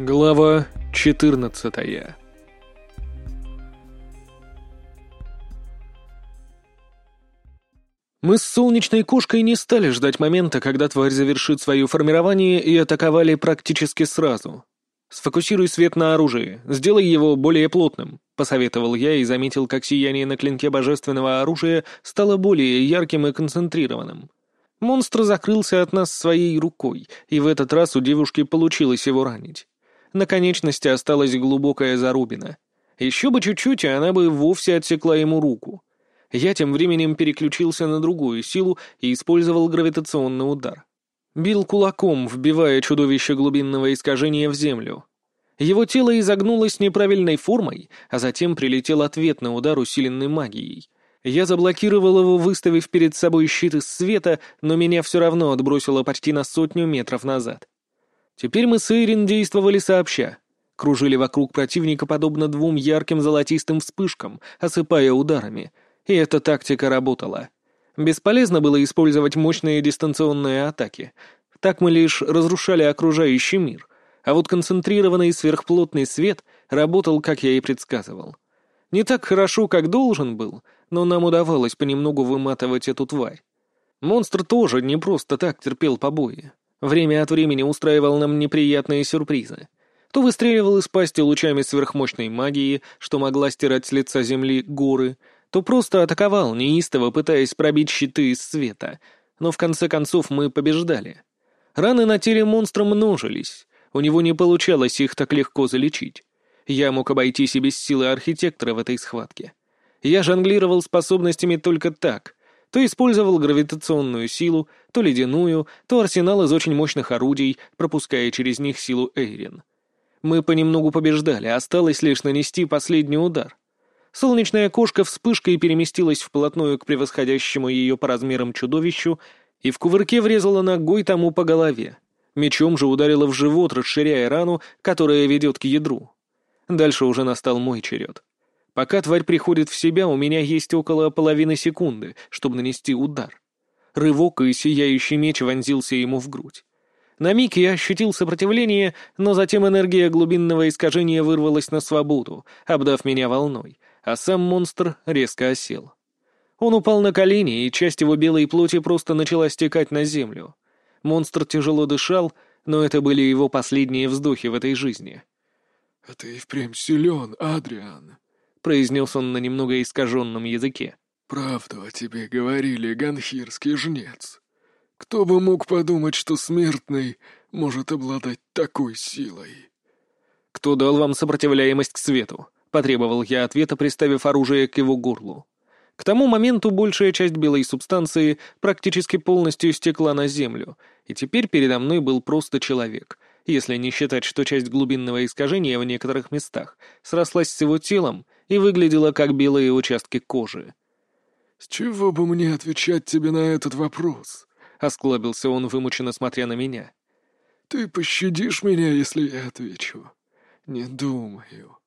Глава 14 Мы с солнечной кошкой не стали ждать момента, когда тварь завершит свое формирование, и атаковали практически сразу. «Сфокусируй свет на оружии, сделай его более плотным», — посоветовал я и заметил, как сияние на клинке божественного оружия стало более ярким и концентрированным. Монстр закрылся от нас своей рукой, и в этот раз у девушки получилось его ранить. На конечности осталась глубокая зарубина. Еще бы чуть-чуть, и она бы вовсе отсекла ему руку. Я тем временем переключился на другую силу и использовал гравитационный удар. Бил кулаком, вбивая чудовище глубинного искажения в землю. Его тело изогнулось неправильной формой, а затем прилетел ответный удар, усиленный магией. Я заблокировал его, выставив перед собой щит из света, но меня все равно отбросило почти на сотню метров назад. Теперь мы с Эйрин действовали сообща. Кружили вокруг противника подобно двум ярким золотистым вспышкам, осыпая ударами. И эта тактика работала. Бесполезно было использовать мощные дистанционные атаки. Так мы лишь разрушали окружающий мир. А вот концентрированный сверхплотный свет работал, как я и предсказывал. Не так хорошо, как должен был, но нам удавалось понемногу выматывать эту тварь. Монстр тоже не просто так терпел побои. Время от времени устраивал нам неприятные сюрпризы. То выстреливал из пасти лучами сверхмощной магии, что могла стирать с лица земли горы, то просто атаковал, неистово пытаясь пробить щиты из света. Но в конце концов мы побеждали. Раны на теле монстра множились. У него не получалось их так легко залечить. Я мог обойтись и без силы архитектора в этой схватке. Я жонглировал способностями только так. То использовал гравитационную силу, то ледяную, то арсенал из очень мощных орудий, пропуская через них силу Эйрин. Мы понемногу побеждали, осталось лишь нанести последний удар. Солнечная кошка вспышкой переместилась вплотную к превосходящему ее по размерам чудовищу и в кувырке врезала ногой тому по голове. Мечом же ударила в живот, расширяя рану, которая ведет к ядру. Дальше уже настал мой черед. Пока тварь приходит в себя, у меня есть около половины секунды, чтобы нанести удар. Рывок и сияющий меч вонзился ему в грудь. На миг я ощутил сопротивление, но затем энергия глубинного искажения вырвалась на свободу, обдав меня волной, а сам монстр резко осел. Он упал на колени, и часть его белой плоти просто начала стекать на землю. Монстр тяжело дышал, но это были его последние вздохи в этой жизни. «А ты впрямь силен, Адриан», — произнес он на немного искаженном языке. «Правду о тебе говорили, ганхирский жнец. Кто бы мог подумать, что смертный может обладать такой силой?» «Кто дал вам сопротивляемость к свету?» — потребовал я ответа, приставив оружие к его горлу. К тому моменту большая часть белой субстанции практически полностью стекла на землю, и теперь передо мной был просто человек, если не считать, что часть глубинного искажения в некоторых местах срослась с его телом и выглядела как белые участки кожи. «С чего бы мне отвечать тебе на этот вопрос?» — осклабился он, вымученно смотря на меня. «Ты пощадишь меня, если я отвечу?» «Не думаю.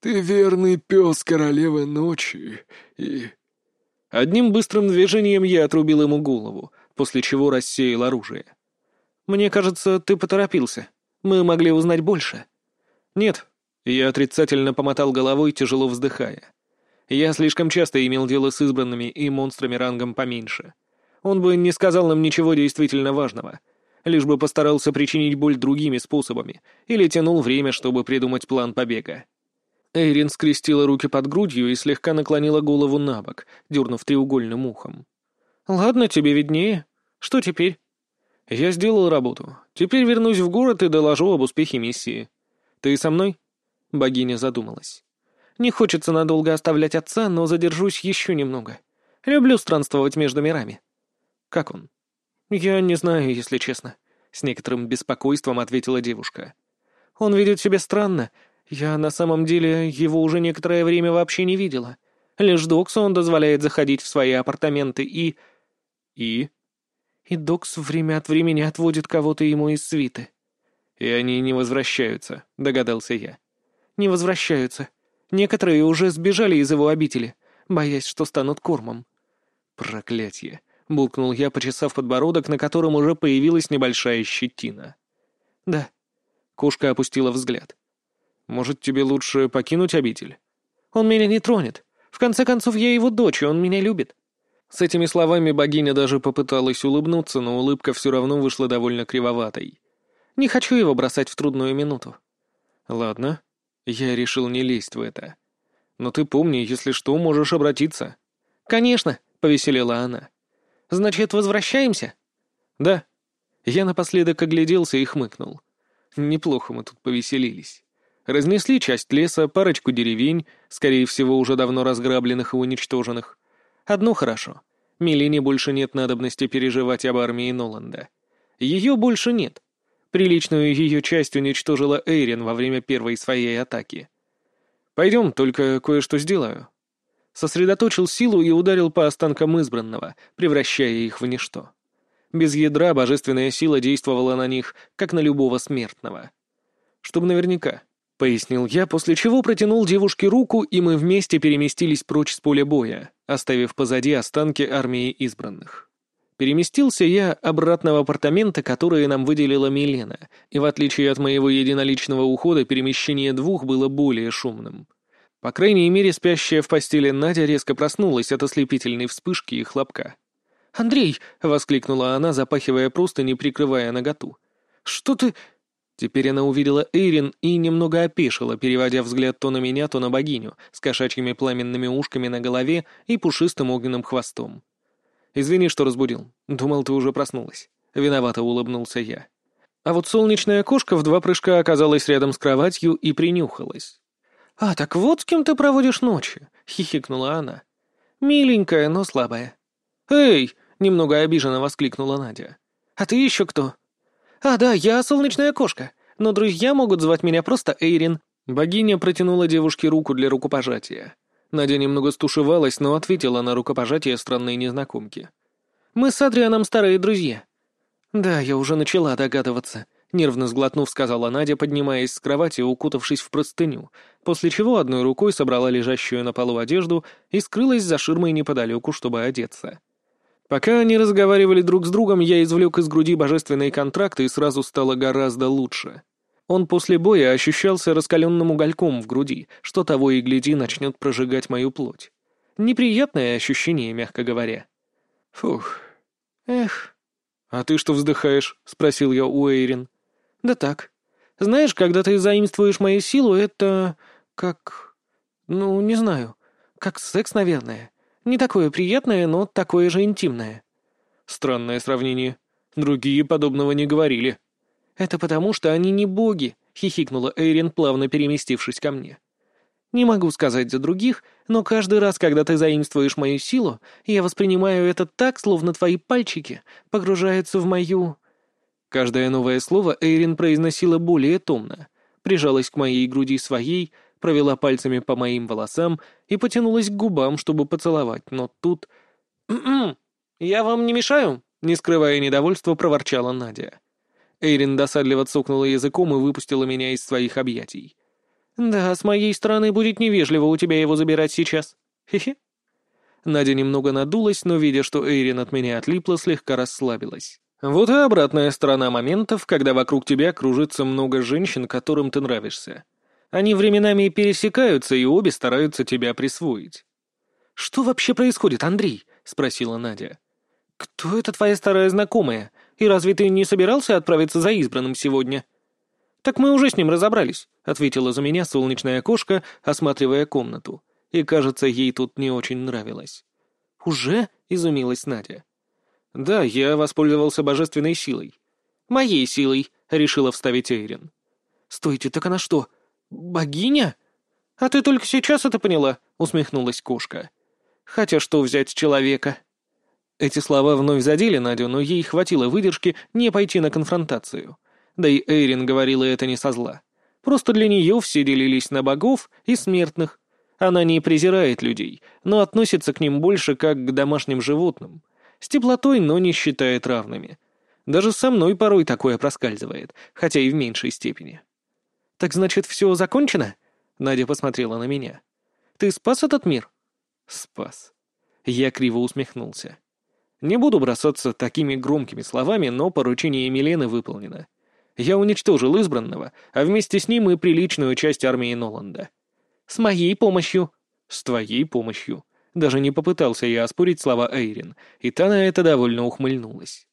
Ты верный пес королевы ночи и...» Одним быстрым движением я отрубил ему голову, после чего рассеял оружие. «Мне кажется, ты поторопился. Мы могли узнать больше». «Нет». Я отрицательно помотал головой, тяжело вздыхая. Я слишком часто имел дело с избранными и монстрами рангом поменьше. Он бы не сказал нам ничего действительно важного, лишь бы постарался причинить боль другими способами или тянул время, чтобы придумать план побега. Эйрин скрестила руки под грудью и слегка наклонила голову на бок, дернув треугольным ухом. «Ладно, тебе виднее. Что теперь?» «Я сделал работу. Теперь вернусь в город и доложу об успехе миссии. Ты со мной?» Богиня задумалась. «Не хочется надолго оставлять отца, но задержусь еще немного. Люблю странствовать между мирами». «Как он?» «Я не знаю, если честно», — с некоторым беспокойством ответила девушка. «Он ведет себя странно, я на самом деле его уже некоторое время вообще не видела. Лишь Доксу он дозволяет заходить в свои апартаменты и... И? И Докс время от времени отводит кого-то ему из свиты. И они не возвращаются, догадался я. Не возвращаются. Некоторые уже сбежали из его обители, боясь, что станут кормом. Проклятье! Булкнул я, почесав подбородок, на котором уже появилась небольшая щетина. Да, Кошка опустила взгляд. «Может, тебе лучше покинуть обитель?» «Он меня не тронет. В конце концов, я его дочь, и он меня любит». С этими словами богиня даже попыталась улыбнуться, но улыбка все равно вышла довольно кривоватой. «Не хочу его бросать в трудную минуту». «Ладно». Я решил не лезть в это. «Но ты помни, если что, можешь обратиться». «Конечно», — повеселела она. «Значит, возвращаемся?» «Да». Я напоследок огляделся и хмыкнул. Неплохо мы тут повеселились. Разнесли часть леса, парочку деревень, скорее всего, уже давно разграбленных и уничтоженных. Одно хорошо. Милене больше нет надобности переживать об армии Ноланда. Ее больше нет. Приличную ее часть уничтожила Эйрин во время первой своей атаки. «Пойдем, только кое-что сделаю». Сосредоточил силу и ударил по останкам избранного, превращая их в ничто. Без ядра божественная сила действовала на них, как на любого смертного. «Чтобы наверняка», — пояснил я, после чего протянул девушке руку, и мы вместе переместились прочь с поля боя, оставив позади останки армии избранных. Переместился я обратно в апартаменты, которые нам выделила Милена, и в отличие от моего единоличного ухода, перемещение двух было более шумным. По крайней мере, спящая в постели Надя резко проснулась от ослепительной вспышки и хлопка. «Андрей!» — воскликнула она, запахивая просто, не прикрывая наготу. «Что ты...» Теперь она увидела Эйрин и немного опешила, переводя взгляд то на меня, то на богиню, с кошачьими пламенными ушками на голове и пушистым огненным хвостом. «Извини, что разбудил. Думал, ты уже проснулась». Виновато улыбнулся я. А вот солнечная кошка в два прыжка оказалась рядом с кроватью и принюхалась. «А, так вот с кем ты проводишь ночи», — хихикнула она. «Миленькая, но слабая». «Эй!» Немного обиженно воскликнула Надя. «А ты еще кто?» «А, да, я солнечная кошка, но друзья могут звать меня просто Эйрин». Богиня протянула девушке руку для рукопожатия. Надя немного стушевалась, но ответила на рукопожатие странной незнакомки. «Мы с Адрианом старые друзья». «Да, я уже начала догадываться», — нервно сглотнув, сказала Надя, поднимаясь с кровати, укутавшись в простыню, после чего одной рукой собрала лежащую на полу одежду и скрылась за ширмой неподалеку, чтобы одеться. Пока они разговаривали друг с другом, я извлек из груди божественные контракты и сразу стало гораздо лучше. Он после боя ощущался раскаленным угольком в груди, что того и гляди начнет прожигать мою плоть. Неприятное ощущение, мягко говоря. Фух. Эх. «А ты что вздыхаешь?» — спросил я у Эйрин. «Да так. Знаешь, когда ты заимствуешь мою силу, это... как... ну, не знаю. Как секс, наверное. Не такое приятное, но такое же интимное. Странное сравнение. Другие подобного не говорили. Это потому, что они не боги, хихикнула Эйрин, плавно переместившись ко мне. Не могу сказать за других, но каждый раз, когда ты заимствуешь мою силу, я воспринимаю это так, словно твои пальчики погружаются в мою... Каждое новое слово Эйрин произносила более томно, прижалась к моей груди своей, провела пальцами по моим волосам и потянулась к губам, чтобы поцеловать, но тут... «М-м, я вам не мешаю?» — не скрывая недовольства, проворчала Надя. Эйрин досадливо цокнула языком и выпустила меня из своих объятий. «Да, с моей стороны будет невежливо у тебя его забирать сейчас. Хе-хе». Надя немного надулась, но, видя, что Эйрин от меня отлипла, слегка расслабилась. Вот и обратная сторона моментов, когда вокруг тебя кружится много женщин, которым ты нравишься. Они временами пересекаются, и обе стараются тебя присвоить. «Что вообще происходит, Андрей?» — спросила Надя. «Кто это твоя старая знакомая? И разве ты не собирался отправиться за избранным сегодня?» «Так мы уже с ним разобрались», — ответила за меня солнечная кошка, осматривая комнату. И, кажется, ей тут не очень нравилось. «Уже?» — изумилась Надя. «Да, я воспользовался божественной силой». «Моей силой», — решила вставить Эйрин. «Стойте, так она что, «Богиня? А ты только сейчас это поняла?» — усмехнулась кошка. «Хотя что взять с человека?» Эти слова вновь задели Надю, но ей хватило выдержки не пойти на конфронтацию. Да и Эйрин говорила это не со зла. Просто для нее все делились на богов и смертных. Она не презирает людей, но относится к ним больше как к домашним животным. С теплотой, но не считает равными. Даже со мной порой такое проскальзывает, хотя и в меньшей степени. «Так значит, все закончено?» Надя посмотрела на меня. «Ты спас этот мир?» «Спас». Я криво усмехнулся. Не буду бросаться такими громкими словами, но поручение Милены выполнено. Я уничтожил избранного, а вместе с ним и приличную часть армии Ноланда. С моей помощью. С твоей помощью. Даже не попытался я оспорить слова Эйрин, и та на это довольно ухмыльнулась.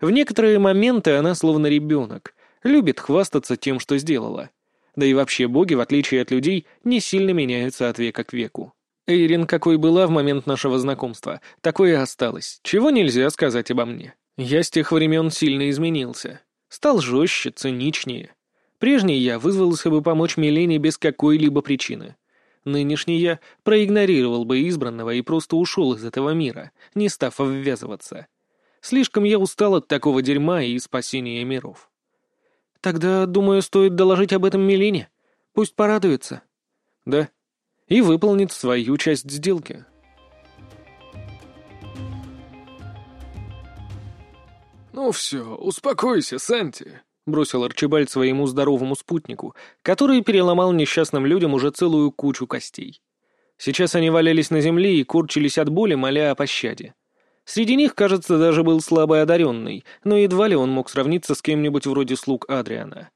В некоторые моменты она словно ребенок, любит хвастаться тем, что сделала. Да и вообще боги, в отличие от людей, не сильно меняются от века к веку. Эйрин какой была в момент нашего знакомства, такой и осталась, чего нельзя сказать обо мне. Я с тех времен сильно изменился. Стал жестче, циничнее. Прежний я вызвался бы помочь Милене без какой-либо причины. Нынешний я проигнорировал бы избранного и просто ушел из этого мира, не став ввязываться. Слишком я устал от такого дерьма и спасения миров. Тогда, думаю, стоит доложить об этом Милене. Пусть порадуется. Да. И выполнит свою часть сделки. «Ну все, успокойся, Санти», — бросил Арчибальд своему здоровому спутнику, который переломал несчастным людям уже целую кучу костей. Сейчас они валялись на земле и курчились от боли, моля о пощаде. Среди них, кажется, даже был слабо одаренный, но едва ли он мог сравниться с кем-нибудь вроде слуг Адриана.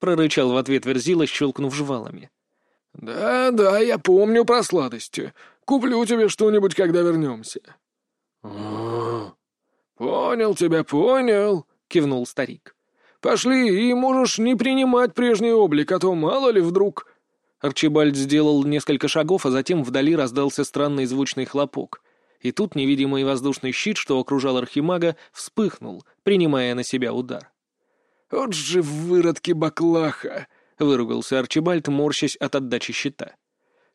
прорычал в ответ Верзила, щелкнув жвалами. «Да, да, я помню про сладости. Куплю тебе что-нибудь, когда вернемся». «Понял тебя, понял», — кивнул старик. «Пошли, и можешь не принимать прежний облик, а то мало ли вдруг...» Арчибальд сделал несколько шагов, а затем вдали раздался странный звучный хлопок. И тут невидимый воздушный щит, что окружал Архимага, вспыхнул, принимая на себя удар. «Вот же выродки баклаха!» — выругался Арчибальд, морщась от отдачи щита.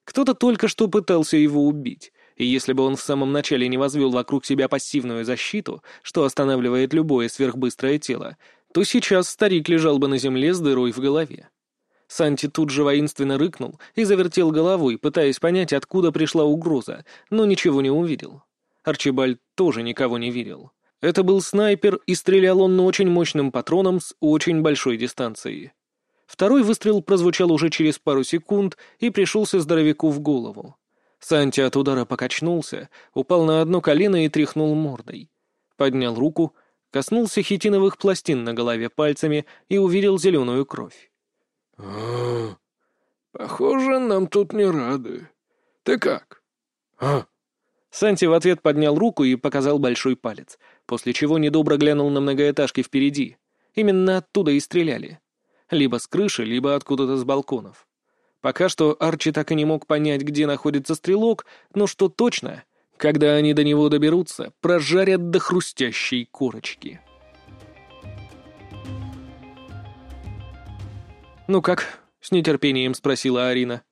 Кто-то только что пытался его убить, и если бы он в самом начале не возвел вокруг себя пассивную защиту, что останавливает любое сверхбыстрое тело, то сейчас старик лежал бы на земле с дырой в голове. Санти тут же воинственно рыкнул и завертел головой, пытаясь понять, откуда пришла угроза, но ничего не увидел. Арчибальд тоже никого не видел. Это был снайпер, и стрелял он очень мощным патроном с очень большой дистанции. Второй выстрел прозвучал уже через пару секунд и пришелся здоровяку в голову. Санти от удара покачнулся, упал на одно колено и тряхнул мордой. Поднял руку, коснулся хитиновых пластин на голове пальцами и увидел зеленую кровь. а Похоже, нам тут не рады. Ты как?» «А?» Санти в ответ поднял руку и показал большой палец, после чего недобро глянул на многоэтажки впереди. Именно оттуда и стреляли. Либо с крыши, либо откуда-то с балконов. Пока что Арчи так и не мог понять, где находится стрелок, но что точно, когда они до него доберутся, прожарят до хрустящей корочки. «Ну как?» — с нетерпением спросила Арина.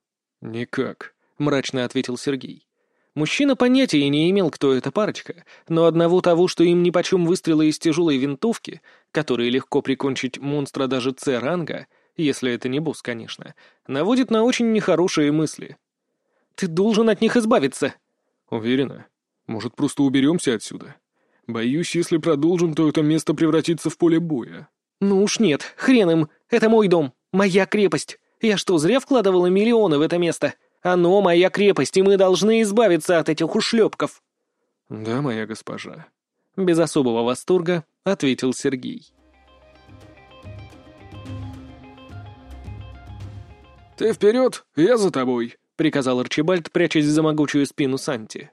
«Никак», — мрачно ответил Сергей. Мужчина понятия не имел, кто эта парочка, но одного того, что им нипочем выстрелы из тяжелой винтовки, которые легко прикончить монстра даже С-ранга, если это не босс, конечно, наводит на очень нехорошие мысли. «Ты должен от них избавиться!» «Уверена? Может, просто уберемся отсюда? Боюсь, если продолжим, то это место превратится в поле боя». «Ну уж нет, хрен им, это мой дом, моя крепость. Я что, зря вкладывала миллионы в это место? Оно моя крепость, и мы должны избавиться от этих ушлепков». «Да, моя госпожа», — без особого восторга ответил Сергей. «Ты вперед, я за тобой», — приказал Арчибальд, прячась за могучую спину Санти.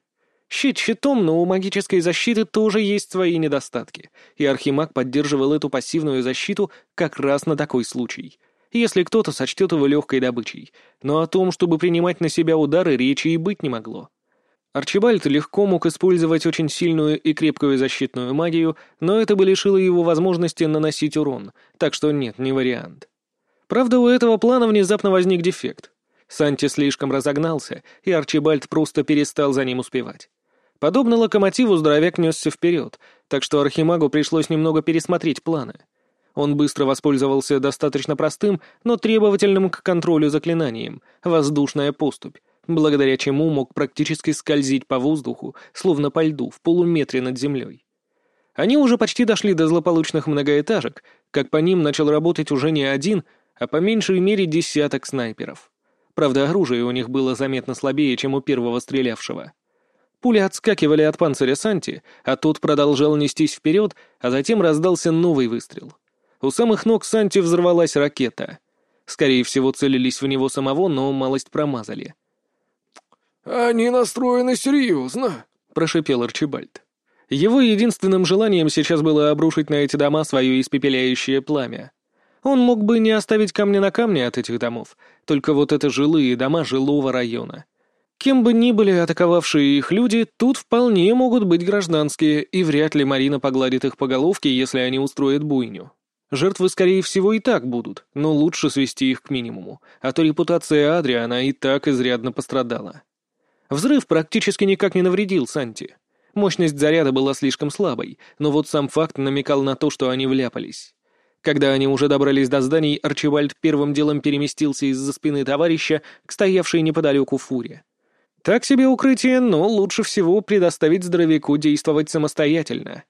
Щит щитом, но у магической защиты тоже есть свои недостатки, и Архимаг поддерживал эту пассивную защиту как раз на такой случай, если кто-то сочтет его легкой добычей, но о том, чтобы принимать на себя удары, речи и быть не могло. Арчибальд легко мог использовать очень сильную и крепкую защитную магию, но это бы лишило его возможности наносить урон, так что нет, не вариант. Правда, у этого плана внезапно возник дефект. Санти слишком разогнался, и Арчибальд просто перестал за ним успевать. Подобно локомотиву здоровяк несся вперед, так что Архимагу пришлось немного пересмотреть планы. Он быстро воспользовался достаточно простым, но требовательным к контролю заклинанием — воздушная поступь, благодаря чему мог практически скользить по воздуху, словно по льду, в полуметре над землей. Они уже почти дошли до злополучных многоэтажек, как по ним начал работать уже не один, а по меньшей мере десяток снайперов. Правда, оружие у них было заметно слабее, чем у первого стрелявшего. Пули отскакивали от панциря Санти, а тот продолжал нестись вперед, а затем раздался новый выстрел. У самых ног Санти взорвалась ракета. Скорее всего, целились в него самого, но малость промазали. «Они настроены серьезно», — прошипел Арчибальд. Его единственным желанием сейчас было обрушить на эти дома свое испепеляющее пламя. Он мог бы не оставить камня на камне от этих домов, только вот это жилые дома жилого района. Кем бы ни были атаковавшие их люди, тут вполне могут быть гражданские, и вряд ли Марина погладит их по головке, если они устроят буйню. Жертвы, скорее всего, и так будут, но лучше свести их к минимуму, а то репутация Адриана и так изрядно пострадала. Взрыв практически никак не навредил Санти. Мощность заряда была слишком слабой, но вот сам факт намекал на то, что они вляпались. Когда они уже добрались до зданий, Арчибальд первым делом переместился из-за спины товарища к стоявшей неподалеку фуре. Так себе укрытие, но лучше всего предоставить здоровяку действовать самостоятельно.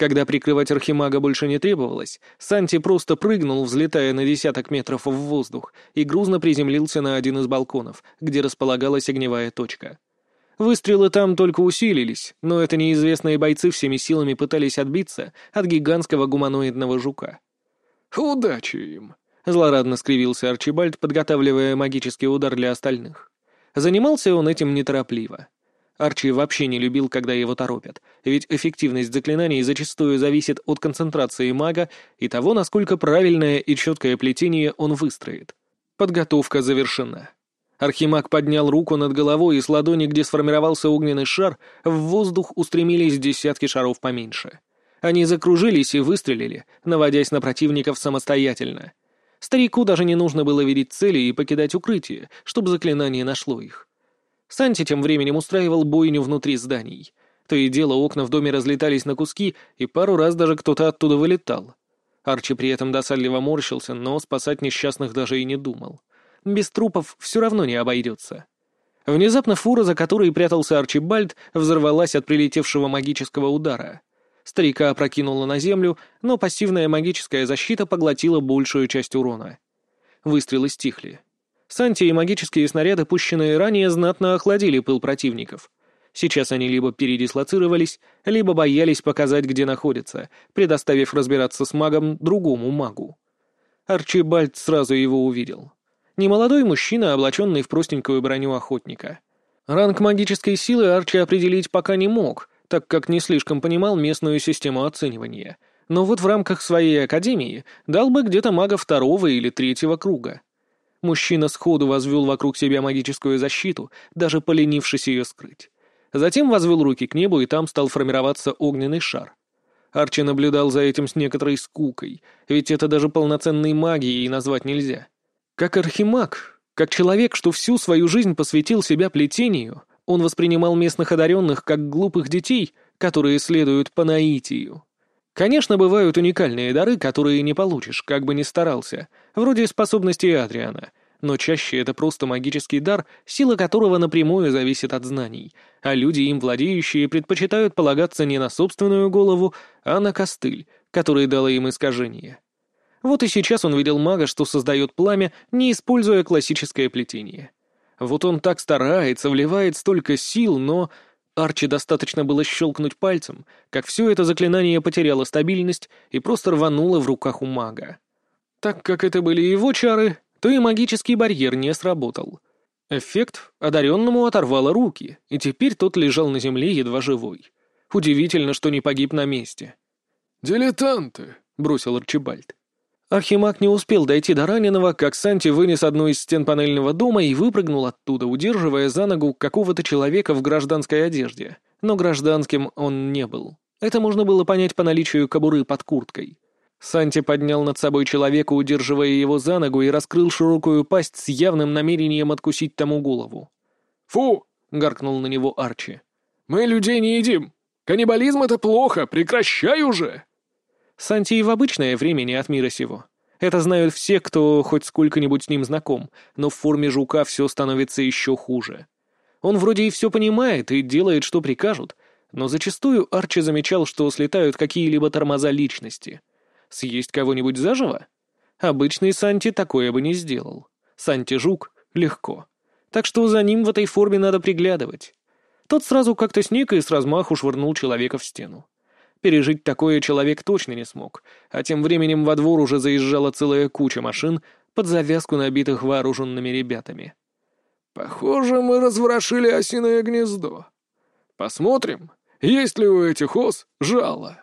Когда прикрывать архимага больше не требовалось, Санти просто прыгнул, взлетая на десяток метров в воздух, и грузно приземлился на один из балконов, где располагалась огневая точка. Выстрелы там только усилились, но это неизвестные бойцы всеми силами пытались отбиться от гигантского гуманоидного жука. «Удачи им!» — злорадно скривился Арчибальд, подготавливая магический удар для остальных. Занимался он этим неторопливо. Арчи вообще не любил, когда его торопят, ведь эффективность заклинаний зачастую зависит от концентрации мага и того, насколько правильное и четкое плетение он выстроит. Подготовка завершена. Архимаг поднял руку над головой, и с ладони, где сформировался огненный шар, в воздух устремились десятки шаров поменьше. Они закружились и выстрелили, наводясь на противников самостоятельно. Старику даже не нужно было видеть цели и покидать укрытие, чтобы заклинание нашло их. Санти тем временем устраивал бойню внутри зданий. То и дело окна в доме разлетались на куски, и пару раз даже кто-то оттуда вылетал. Арчи при этом досадливо морщился, но спасать несчастных даже и не думал. Без трупов все равно не обойдется. Внезапно фура, за которой прятался Арчибальд, взорвалась от прилетевшего магического удара. Старика опрокинуло на землю, но пассивная магическая защита поглотила большую часть урона. Выстрелы стихли. Санти и магические снаряды, пущенные ранее, знатно охладили пыл противников. Сейчас они либо передислоцировались, либо боялись показать, где находятся, предоставив разбираться с магом другому магу. Арчибальд сразу его увидел. Немолодой мужчина, облаченный в простенькую броню охотника. Ранг магической силы Арчи определить пока не мог, так как не слишком понимал местную систему оценивания, но вот в рамках своей академии дал бы где-то мага второго или третьего круга. Мужчина сходу возвел вокруг себя магическую защиту, даже поленившись ее скрыть. Затем возвел руки к небу, и там стал формироваться огненный шар. Арчи наблюдал за этим с некоторой скукой, ведь это даже полноценной магией назвать нельзя. Как архимаг, как человек, что всю свою жизнь посвятил себя плетению, он воспринимал местных одаренных как глупых детей, которые следуют по наитию. Конечно, бывают уникальные дары, которые не получишь, как бы ни старался, вроде способности Адриана, но чаще это просто магический дар, сила которого напрямую зависит от знаний, а люди, им владеющие, предпочитают полагаться не на собственную голову, а на костыль, который дало им искажение. Вот и сейчас он видел мага, что создает пламя, не используя классическое плетение. Вот он так старается, вливает столько сил, но... Арчи достаточно было щелкнуть пальцем, как все это заклинание потеряло стабильность и просто рвануло в руках у мага. Так как это были его чары, то и магический барьер не сработал. Эффект одаренному оторвало руки, и теперь тот лежал на земле едва живой. Удивительно, что не погиб на месте. «Дилетанты», — бросил Арчибальд. Архимаг не успел дойти до раненого, как Санти вынес одну из стен панельного дома и выпрыгнул оттуда, удерживая за ногу какого-то человека в гражданской одежде. Но гражданским он не был. Это можно было понять по наличию кобуры под курткой. Санти поднял над собой человека, удерживая его за ногу, и раскрыл широкую пасть с явным намерением откусить тому голову. «Фу!» — гаркнул на него Арчи. «Мы людей не едим! Каннибализм — это плохо! Прекращай уже!» Санти и в обычное время не от мира сего. Это знают все, кто хоть сколько-нибудь с ним знаком, но в форме жука все становится еще хуже. Он вроде и все понимает и делает, что прикажут, но зачастую Арчи замечал, что слетают какие-либо тормоза личности. Съесть кого-нибудь заживо? Обычный Санти такое бы не сделал. Санти-жук — легко. Так что за ним в этой форме надо приглядывать. Тот сразу как-то сник и с размаху швырнул человека в стену. Пережить такое человек точно не смог, а тем временем во двор уже заезжала целая куча машин под завязку набитых вооруженными ребятами. «Похоже, мы разворошили осиное гнездо. Посмотрим, есть ли у этих ос жало».